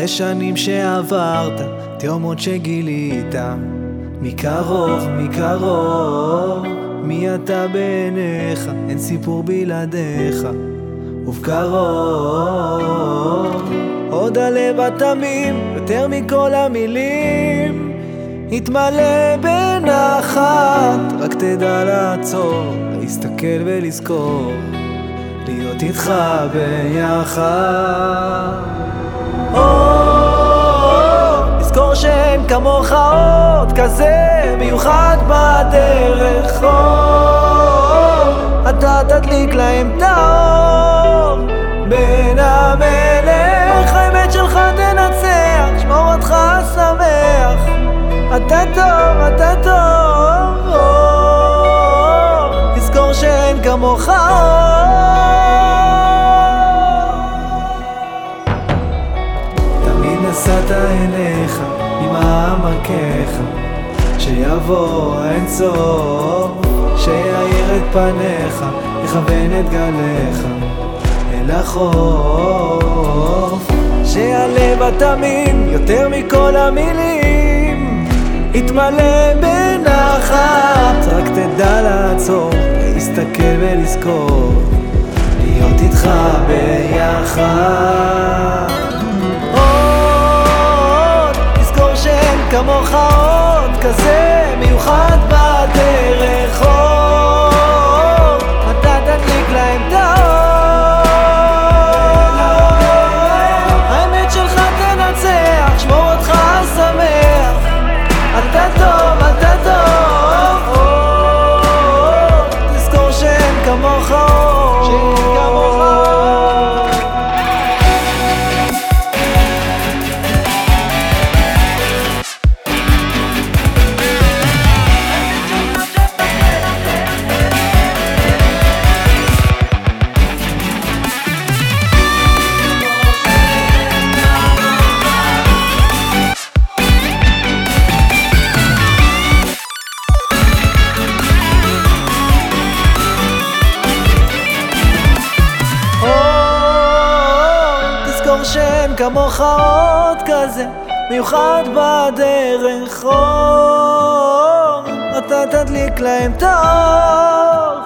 אחרי שנים שעברת, תהומות שגילית, מקרוב, מקרוב, מי אתה בעיניך, אין סיפור בלעדיך, ובקרוב, עוד הלב התמים, יותר מכל המילים, יתמלא בנחת, רק תדע לעצור, להסתכל ולזכור. להיות איתך ביחד. תזכור שאין כמוך עוד כזה מיוחד בדרך. אתה תדליק להם את האור בין המלך, האמת שלך תנצח, שמור אותך שמח. אתה טוב, אתה טוב. תזכור שאין כמוך עוד עמקיך שיבוא האין סוף שיאיר את פניך יכוון את גליך אל החוף. שהלב התמים יותר מכל המילים יתמלא בנחת רק תדע לעצור להסתכל ולזכור להיות איתך ביחד כמוך עוד כזה מיוחד בדרך. אור אתה תדליק להם את האור. האמת שלך תנצח שמור אותך שמח. אתה טוב אתה טוב תזכור שאין כמוך שאין כמוך עוד כזה מיוחד בדרך. אור אתה תדליק להם את האור